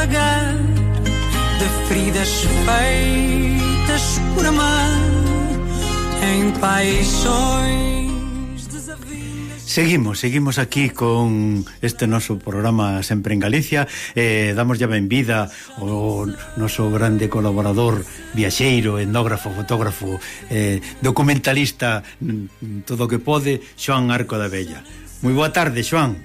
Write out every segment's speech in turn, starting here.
devagar de feridas feitas por amar em paixões desavindas. Seguimos, seguimos aquí con este noso programa Sempre en Galicia. Eh, Damos ya ben vida ao noso grande colaborador viaxeiro, endógrafo, fotógrafo eh, documentalista mm, todo o que pode, Xoan Arco da Bella Moi boa tarde, Xoan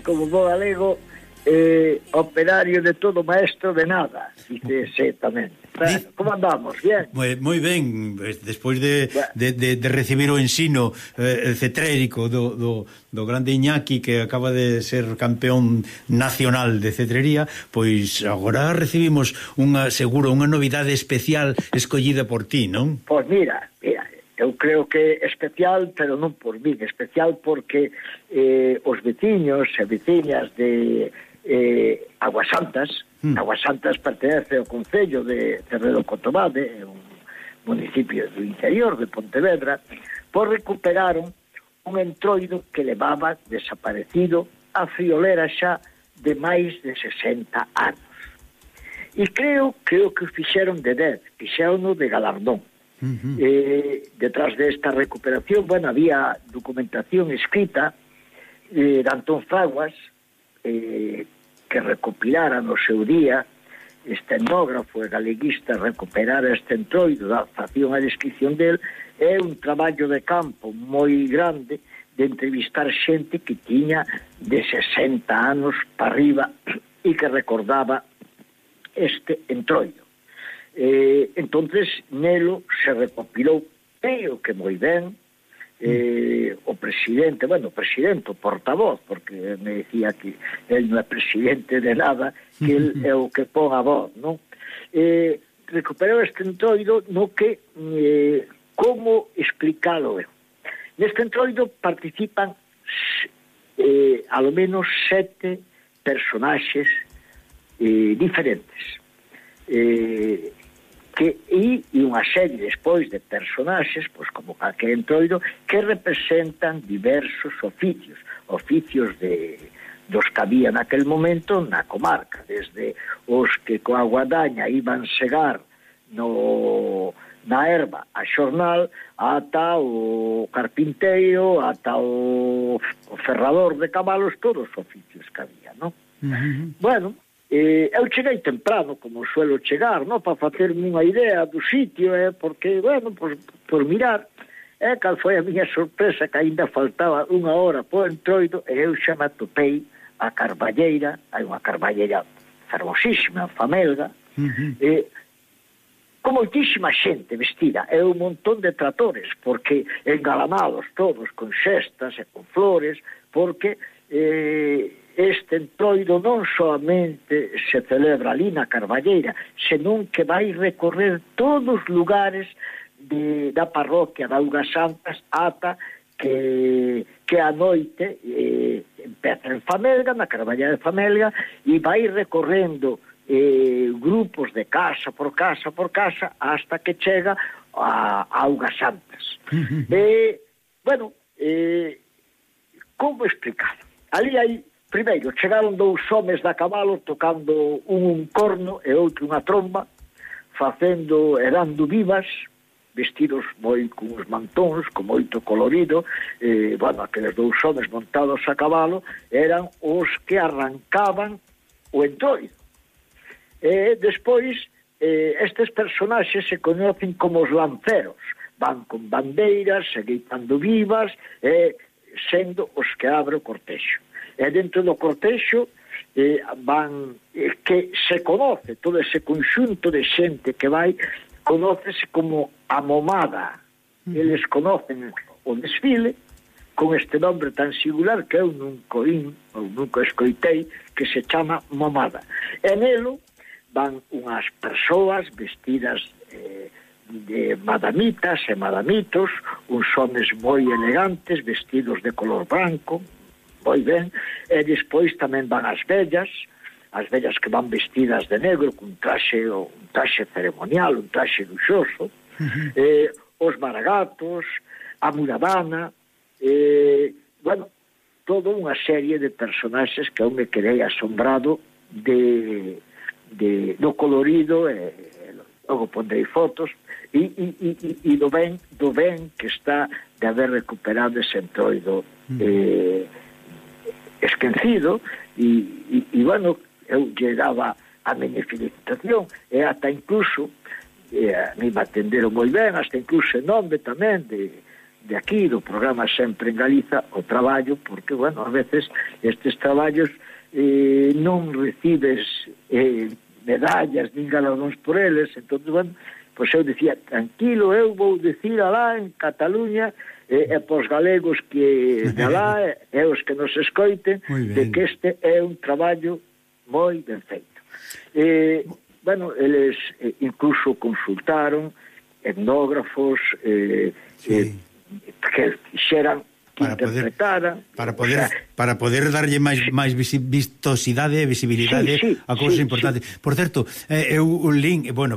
Como bo galego eh, operario de todo, maestro de nada, dice exactamente. Bueno, como andamos? Bien. Moi, moi ben, despois de, de, de, de recibir o ensino eh, cetrérico do, do, do grande Iñaki que acaba de ser campeón nacional de cetrería, pois agora recibimos unha seguro unha novidade especial escollida por ti, non? Pois mira, mira, eu creo que especial, pero non por mí, especial porque eh, os veciños e veciñas de eh, Aguas Santas. Mm. Aguas Santas pertenece ao Concello de Cerredo Cotobade, un municipio do interior de Pontevedra, pois recuperaron un entroido que levaba desaparecido a friolera xa de máis de 60 anos. E creo, creo que o fixeron de 10, fixeron de galardón. Uh -huh. eh, detrás desta esta recuperación, bueno, había documentación escrita eh, de Antón Fraguas, eh, que recopilara no seu día este etnógrafo e galeguista recuperara este entroido da facción a descripción del é un traballo de campo moi grande de entrevistar xente que tiña de 60 anos para arriba e que recordaba este entroido. Eh, entonces, Nelo se recopilou creo que moi ben eh, o presidente, bueno, presidente, o portavoz, porque me decía que él non é presidente de nada, que él é o que pon a voz, non? Eh, recuperou este entroido no que eh, como explicalo eu. Neste entroido participan eh, alo menos sete personaxes eh, diferentes. Eh, que e, e unha serie despois de personaxes, pois como calquer entroido, que representan diversos oficios, oficios de dos que había naquel momento na comarca, desde os que coa guadaña iban segar no na erva a xornal ata o carpinteiro, ata o, o ferrador de cabalos, todos os oficios que había, non? Uh -huh. Bueno, Eh, eu cheguei temprano, como suelo chegar, no? para facerme unha idea do sitio, eh? porque, bueno, por, por mirar, eh? cal foi a miña sorpresa que aínda faltaba unha hora por entroido e eu xa me atopei a Carballeira, hai unha Carballeira fermosísima, famelga, uh -huh. eh, con moitísima xente vestida, e un montón de tratores, porque engalamados todos, con xestas e con flores, porque eh, este entroido non solamente se celebra ali na Carballeira, senón que vai recorrer todos os lugares de, da parroquia da Augas Santas ata que, que a noite eh, empeza en Famelga, na Carballeira de Famelga, e vai recorrendo eh, grupos de casa por casa por casa hasta que chega a, a Ugas Santas. eh, bueno, eh, como explicar? Ali hai Primeiro, chegaron dous homes da cabalo tocando un un corno e outro unha tromba, facendo e dando vivas, vestidos moi cuns mantóns, con moito colorido, e, bueno, aqueles dous homes montados a cabalo eran os que arrancaban o entroido. E despois, eh, estes personaxes se conocen como os lanceros, van con bandeiras, seguitando vivas, e sendo os que abre o cortexo e dentro do cortexo eh, van eh, que se conoce todo ese conxunto de xente que vai conócese como a momada eles conocen o desfile con este nombre tan singular que eu nunca oín ou nunca escoitei que se chama momada. E nelo van unhas persoas vestidas eh, de madamitas e madamitos uns homes moi elegantes vestidos de color branco moi ben, e despois tamén van as vellas, as vellas que van vestidas de negro, cun traxe, un traxe ceremonial, un traxe luxoso, uh -huh. eh, os maragatos, a muradana, eh, bueno, toda unha serie de personaxes que eu me quedei asombrado de, de, do colorido e eh, logo pondrei fotos e, e, e, e do ben do ben que está de haber recuperado ese entroido eh, esquecido e, e, e bueno, eu llegaba a miña felicitación e ata incluso e a mí me atenderon moi ben hasta incluso en nome tamén de, de aquí do programa Sempre en Galiza o traballo porque bueno a veces estes traballos eh, non recibes eh, medallas nin galardóns por eles entón bueno pois eu dicía tranquilo eu vou dicir alá en Cataluña e, e pos galegos que de lá e, e os que nos escoiten de que este é un traballo moi ben feito. E, bueno, eles eh, incluso consultaron etnógrafos eh, sí. eh, que xeran para poder para poder o sea, para poder darlle máis sí. máis vistosidade e visibilidade sí, sí, a cousas sí, importantes. Sí. Por certo, eh, eu un link, bueno,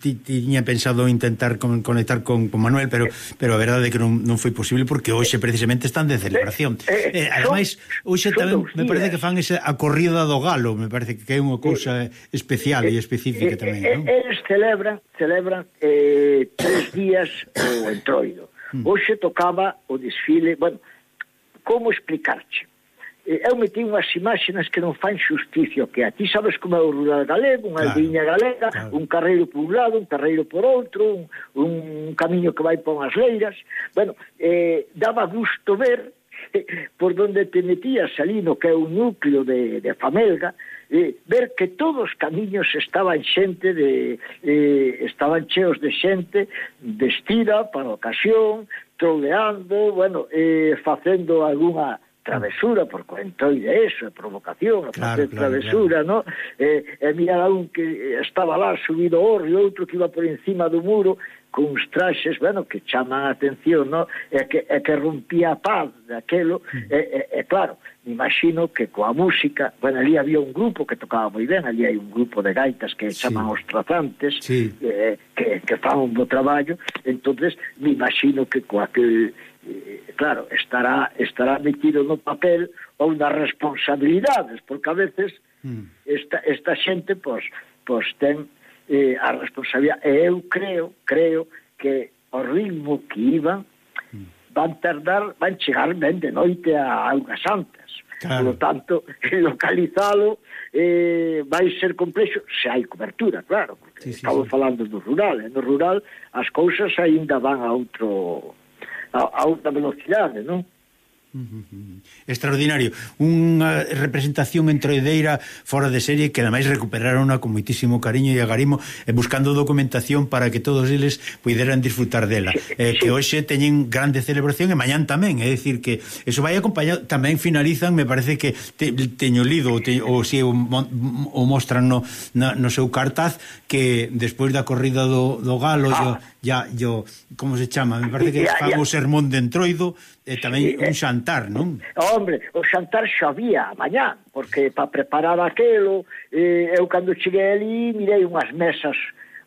tiña pensado intentar con, conectar con, con Manuel, pero eh, pero a verdade é que non, non foi posible porque hoxe precisamente están de celebración. Eh, eh, eh ademais, hoxe tamén me parece que fan esa a corrida do galo, me parece que é unha cousa eh, especial eh, e específica eh, tamén, eh, non? Eles celebran, celebran eh, tres días o entroido Hoje Hoxe tocaba o desfile, bueno, como explicarche? Eh, Eu meti unhas imaxenas que non fan xusticio que a ti sabes como é o rural galego, unha claro, aldeña galega, claro. un carreiro por un lado, un carreiro por outro, un, un camiño que vai por unhas leiras. Bueno, eh, daba gusto ver por donde te metías ali no que é un núcleo de, de Famelga, eh, ver que todos os camiños estaban xente de eh, estaban cheos de xente vestida para a ocasión, troleando, bueno, eh, facendo algunha travesura, por porque de eso, é provocación, a facer claro, travesura, claro. no? Eh, e, e mirar a un que estaba lá subido ao río, outro que iba por encima do muro, con uns traxes, bueno, que chaman a atención, no? E que, e que rompía a paz daquelo, mm. e, e, e claro, imagino que coa música, bueno, ali había un grupo que tocaba moi ben, ali hai un grupo de gaitas que sí. chaman os trazantes, sí. eh, que, que fan un bo traballo, entonces me imagino que coa que, eh, claro, estará, estará metido no papel ou nas responsabilidades, porque a veces mm. esta, esta xente, pois, pois ten eh, a responsabilidade, e eu creo, creo que o ritmo que iban, mm. van tardar, van chegar ben de noite a Auga Santa. Claro. Por lo tanto, localizalo eh, vai ser complexo se hai cobertura, claro, porque sí, sí, estamos sí. falando do rural, e no rural as cousas aínda van a outro a, a outra velocidade, non? Extraordinario. Unha representación entroideira fora de serie que ademais recuperaron con moitísimo cariño e agarimo e buscando documentación para que todos eles Puderan disfrutar dela. Eh, que hoxe teñen grande celebración e mañán tamén, é dicir que eso vai acompañado, tamén finalizan, me parece que te, teño lido ou, te, ou si o, o mostran no, na, no seu cartaz que despois da corrida do, do galo ah. yo, ya, yo, como se chama, me parece que ya, o sermón de entroido E tamén un eh, xantar, non? Hombre, o xantar xa había a mañá, porque para preparar aquelo, eh, eu cando cheguei ali mirei unhas mesas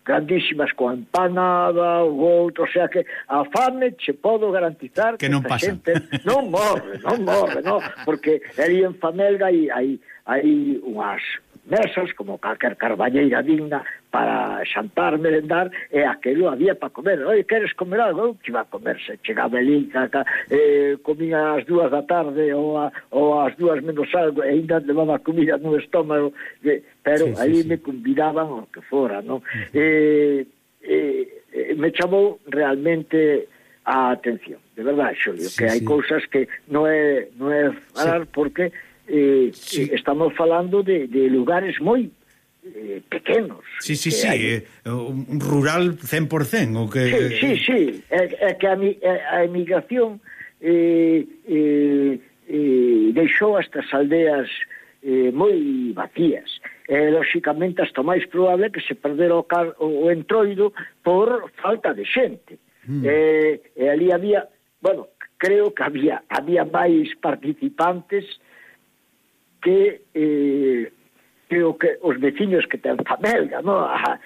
grandísimas coa empanada, o outro, o sea que a fame che podo garantizar que, que non pasa. Gente non morre, non morre, non, porque ali en Famelga hai, hai, hai unhas mesas como calquer carballeira digna para xantar, merendar, e aquilo había para comer. Oi, queres comer algo? Que iba a comerse. Chegaba ali, caca, eh, comía as dúas da tarde ou, a, ou as dúas menos algo, e ainda levaba comida no estómago, eh, pero sí, aí sí. me convidaban o que fora, non? Eh, eh, me chamou realmente a atención, de verdade, Xulio, sí, que hai sí. cousas que non é, non é falar sí. porque eh, sí. Eh, estamos falando de, de lugares moi eh, pequenos. Sí, sí, sí, hai... eh, un rural 100% o que Sí, sí, sí, é, é que a, a emigración eh, eh, eh, deixou estas aldeas eh, moi vacías. E, lóxicamente, hasta máis probable que se perdera o, car o entroido por falta de xente. Mm. Eh, e ali había, bueno, creo que había, había máis participantes eh, que eh, creo que os veciños que ten Famelga, no? Ah,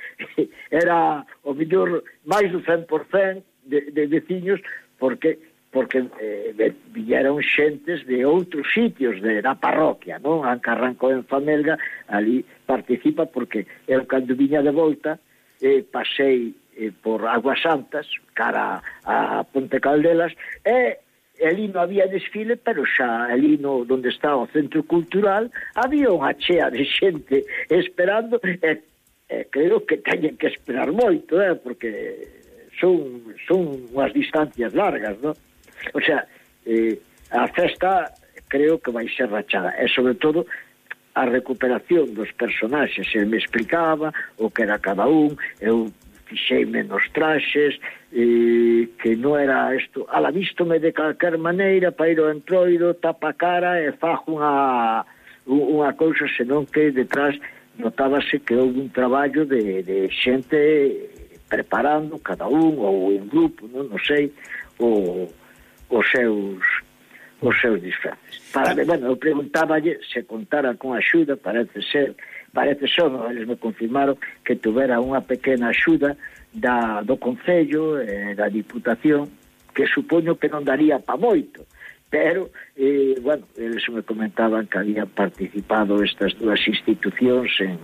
era o mellor máis do 100% de, de veciños, porque porque eh, vieron xentes de outros sitios de, da parroquia, non? Anca arrancou en Famelga, ali participa porque eu cando viña de volta eh, pasei eh, por Aguas Santas, cara a Ponte Caldelas, e ali non había desfile, pero xa ali no, donde está o centro cultural había unha chea de xente esperando e, e creo que teñen que esperar moito, eh, porque son, son unhas distancias largas, non? O sea, eh, a festa creo que vai ser rachada e sobre todo a recuperación dos personaxes, el me explicaba o que era cada un, eu fixei menos traxes, eh, que non era isto, ala, vístome de calquer maneira para ir ao entroido, tapa cara e fajo unha, unha cousa, senón que detrás notábase que houve un traballo de, de xente preparando cada un ou en grupo, non, non sei, o, os seus os seus disfraces. Para, eh. ah. bueno, eu preguntáballe se contara con axuda, parece ser, parece ser, no, eles me confirmaron que tuvera unha pequena axuda da, do Concello, eh, da Diputación, que supoño que non daría pa moito, pero, eh, bueno, eles me comentaban que habían participado estas dúas institucións en,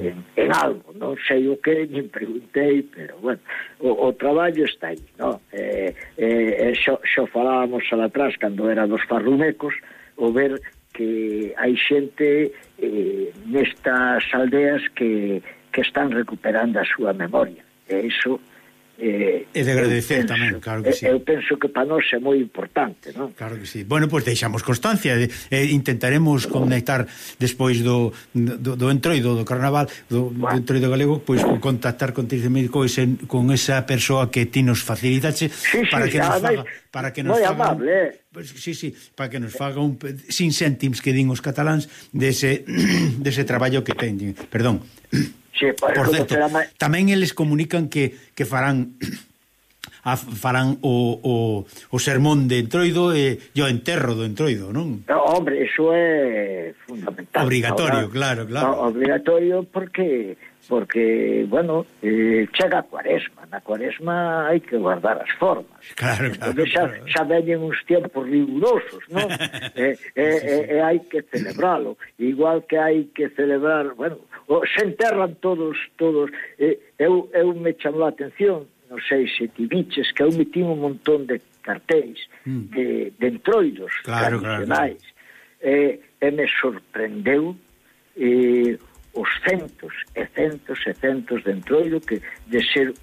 en, en algo, non sei o que, nin preguntei, pero, bueno, o, o traballo está aí, non? Eh, eh, eh xo, xo falábamos al atrás, cando era dos farrumecos, o ver que hai xente eh, nestas aldeas que, que están recuperando a súa memoria, e iso eh, e de agradecer penso, tamén, claro que sí. Eu penso que para nós é moi importante, non? Claro que sí. Bueno, pois pues deixamos constancia, eh, e, eh, intentaremos conectar despois do, do, do entroido do carnaval, do, do entroido galego, pois pues, contactar con Tirce Médico ese, con esa persoa que ti nos facilitache sí, para, que nos faga, para que nos moi faga... Amable, eh? Pues, sí, sí, para que nos faga un sin céntims que din os cataláns dese, dese traballo que teñen. Perdón. Sí, por, por certo, programa... tamén eles comunican que, que farán a, farán o, o, o sermón de Entroido eh, e, e o enterro do Entroido, non? No, hombre, iso é fundamental. Obligatorio, Ahora, claro, claro. No, obligatorio porque porque, bueno, eh, chega a cuaresma, na cuaresma hai que guardar as formas. Claro, claro. Entón, xa, claro. xa veñen uns tempos rigurosos, non? e eh, eh, sí, sí. eh, hai que celebralo, igual que hai que celebrar, bueno, o, se enterran todos, todos, eh, eu, eu me chamou a atención, non sei se ti biches, que eu metín un montón de cartéis mm. de, de entroidos claro, tradicionais, claro, claro. Eh, e me sorprendeu eh, os centos e centos e centos de entroido que de ser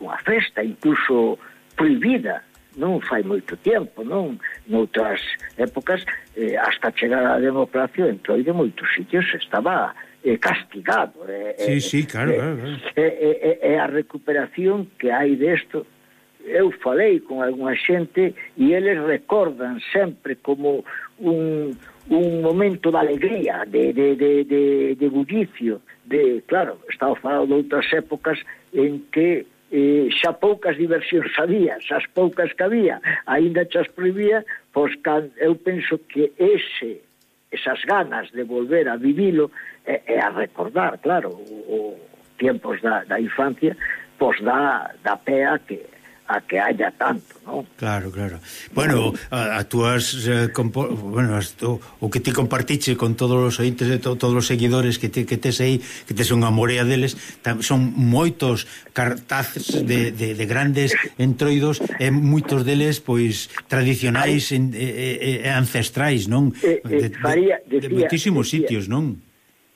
unha festa incluso prohibida non fai moito tempo, non noutras épocas, eh, hasta chegar a democracia, entroido en moitos sitios estaba eh, castigado. Eh, eh sí, eh, sí, claro. Eh, claro, claro. Eh, eh, eh, eh, a recuperación que hai desto, eu falei con algunha xente e eles recordan sempre como un un momento de alegría, de, de, de, de, de bullicio, de, claro, estaba falando de outras épocas en que eh, xa poucas diversións había, as poucas que había, aínda xa as prohibía, pois can, eu penso que ese esas ganas de volver a vivilo e, e a recordar, claro, o, o tiempos da, da infancia, pois dá, dá pé a que a que haya tanto, non? Claro, claro. Bueno, a, a túas eh, compo... bueno, as, o, o que ti compartiche con todos os ointes, to, todos os seguidores que te, que tes aí, que tes unha morea deles, tam, son moitos cartazes de, de, de grandes entroidos e moitos deles pois tradicionais e, e, e ancestrais, non? E, de, faría, decía, de, de moitísimos decía, sitios, non?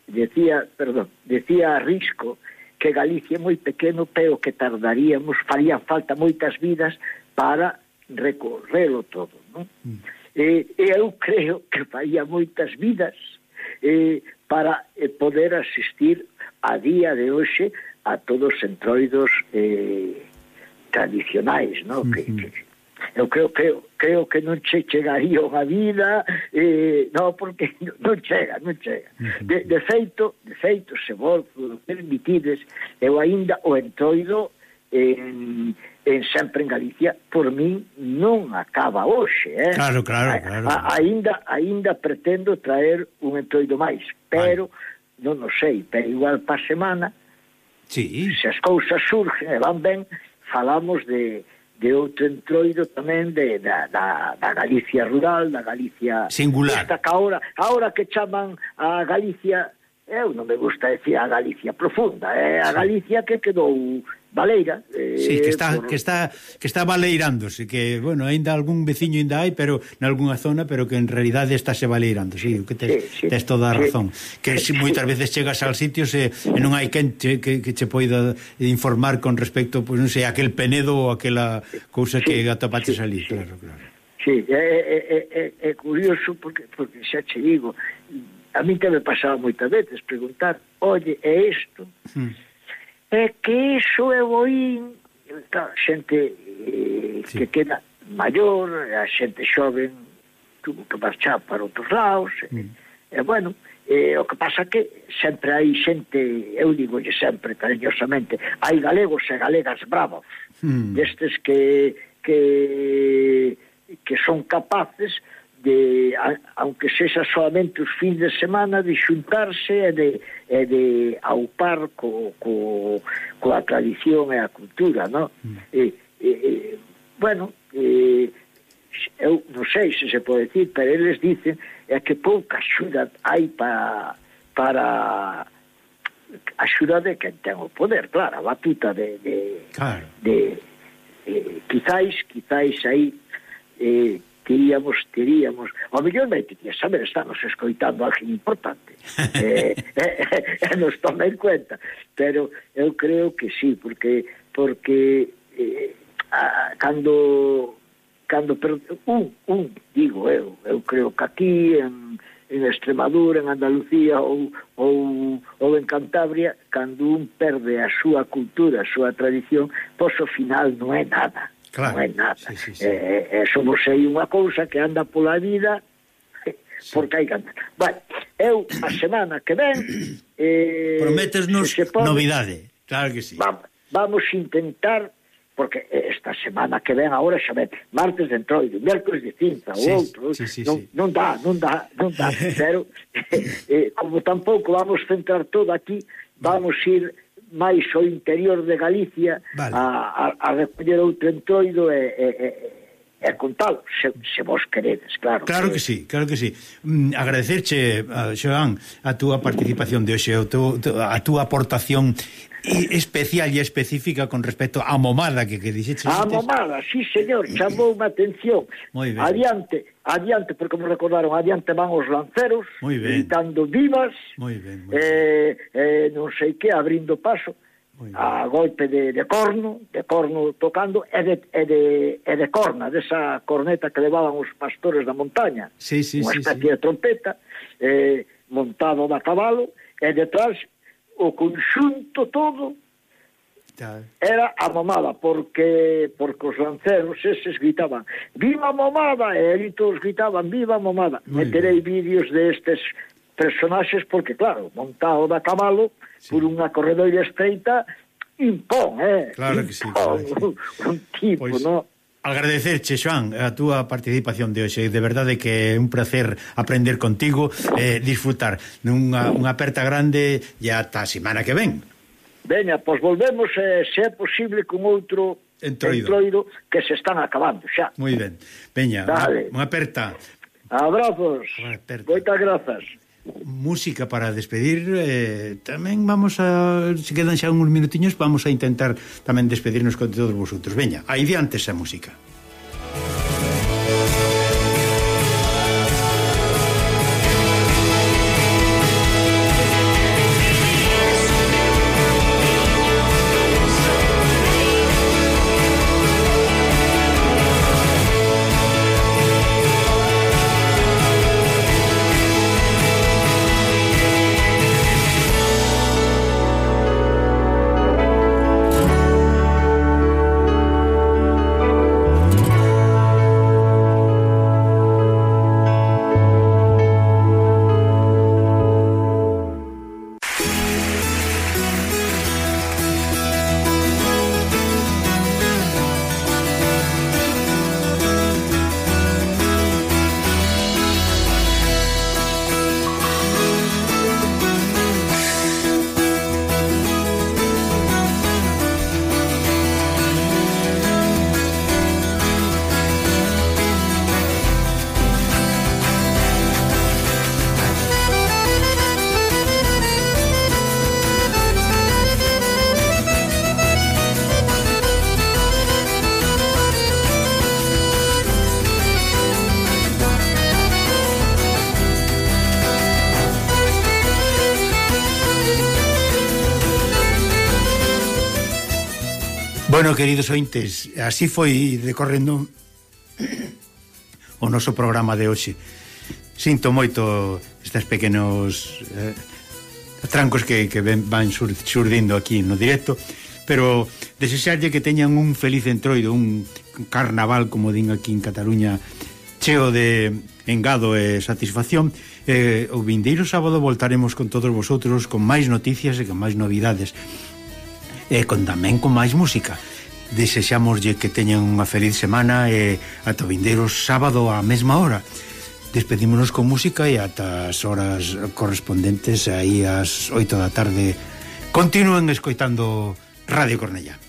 Decía, perdón, decía Risco que Galicia é moi pequeno, pero que tardaríamos, farían falta moitas vidas para recorrelo todo, non? Mm. E, e eu creo que faría moitas vidas eh, para eh, poder asistir a día de hoxe a todos os entroidos eh, tradicionais, non? Mm -hmm. que, mm-hmm. que, eu creo que creo que non che chegaría unha vida, eh, no, porque non chega, non chega. De, de feito, de feito, se vos permitides, eu aínda o entroido en, en sempre en Galicia, por min non acaba hoxe, eh? Claro, claro, claro. A, ainda, ainda pretendo traer un entroido máis, pero vale. non o sei, pero igual pa semana, sí. se as cousas surgen e van ben, falamos de de outro entroido tamén de, da, da, da Galicia rural, da Galicia... Singular. Esta que ahora, ahora que chaman a Galicia eu non me gusta decir a Galicia profunda, é eh? a Galicia que quedou Valeira. Eh, sí, que está, por... que está, que está valeirándose, que, bueno, ainda algún veciño ainda hai, pero nalgúna zona, pero que en realidade estáse valeirando, sí, que tes, sí, sí, tes toda a razón. Sí. Que si moitas veces chegas al sitio se, e non hai quen che, que, que che poida informar con respecto, pois pues, non sei, aquel penedo ou aquela cousa sí, que atapaches sí, ali, sí, claro, claro. Sí, é, é, é, é curioso porque, porque xa che digo, a min que me pasaba moitas veces preguntar, oye, é isto? Mm. É que iso é boín xente eh, sí. que queda maior, a xente xoven tuvo que marchar para outros lados. Mm. E, bueno, eh, o que pasa que sempre hai xente, eu digo sempre, cariñosamente, hai galegos e galegas bravos, mm. destes que, que, que son capaces de, a, aunque sexa solamente os fins de semana, de xuntarse e de, e de aupar co, co, coa tradición e a cultura, no? Mm. E, e, e, bueno, e, eu non sei se se pode dicir, pero eles dicen é que pouca axuda hai pa, para axuda de quen ten o poder, claro, a batuta de... de claro. De, eh, quizáis, quizáis aí... Eh, queríamos, queríamos, O mellor vai que saber, estamos escoitando algo importante. Eh, eh, eh, nos toma en cuenta. Pero eu creo que sí porque porque eh, a, cando cando pero, un, un digo eu, eu creo que aquí en, en Extremadura, en Andalucía ou, ou, ou en Cantabria cando un perde a súa cultura a súa tradición, pois o final non é nada. Claro. Non é nada. Sí, sí, sí. Eh, eh, eh, somos aí unha cousa que anda pola vida sí. porque hai ganas. Vale, eu a semana que ven... Eh, Prometesnos se pode, novidade, claro que sí. Vamos, vamos intentar porque eh, esta semana que ven agora xa ven martes de entroido, miércoles de cinza, sí, outro, sí, sí, non, sí. non dá, non dá, non dá, pero eh, eh, como tampouco vamos centrar todo aquí, vamos ir máis o interior de Galicia vale. a, a, a recoller outro entroido e, e, e e contalo, se, se vos queredes, claro. Claro que, que sí, claro que sí. Mm, agradecerche, eh, Xoan, a túa participación de hoxe, a túa aportación y especial e específica con respecto á momada que, que dixeches. A momada, sí, señor, chamou unha atención. Adiante, adiante, porque me recordaron, adiante van os lanceros, gritando vivas, muy ben, muy eh, eh, non sei que, abrindo paso, a golpe de, de corno, de corno tocando, e de, e de, e de corna, desa corneta que levaban os pastores da montaña. Sí, sí, Unha especie sí, sí. de trompeta, eh, montado da cabalo, e detrás o conxunto todo era a mamada, porque porque os lanceros eses gritaban viva a mamada, e ali todos gritaban viva a mamada. Muy Meterei bien. vídeos destes personaxes, porque claro, montado da cabalo, sí. por unha corredoira estreita, impón, eh? Claro impón, que sí. Claro que sí. Un tipo, pues... no? Agradecerche, Joan, a túa participación de hoxe. De verdade que é un placer aprender contigo e eh, disfrutar nunha unha aperta grande e ata a semana que ven. Veña, pois volvemos, eh, se é posible, con outro entroido, entroido que se están acabando xa. Moi ben. Veña, unha aperta. Abrazos. Moitas grazas música para despedir eh, tamén vamos a se quedan xa uns minutiños vamos a intentar tamén despedirnos con todos vosotros. Veña, aí diante esa música. Bueno, queridos ointes, así foi decorrendo o noso programa de hoxe. Sinto moito estes pequenos eh, trancos que, que ven, van sur, surdindo aquí no directo, pero desexarlle que teñan un feliz entroido, un carnaval, como din aquí en Cataluña, cheo de engado e satisfacción. Eh, o vindeiro sábado voltaremos con todos vosotros con máis noticias e con máis novidades e con tamén con máis música. Desexámoslle que teñan unha feliz semana e ata vindeiro sábado á mesma hora. Despedímonos con música e ata as horas correspondentes aí ás 8 da tarde. Continúen escoitando Radio Cornellá.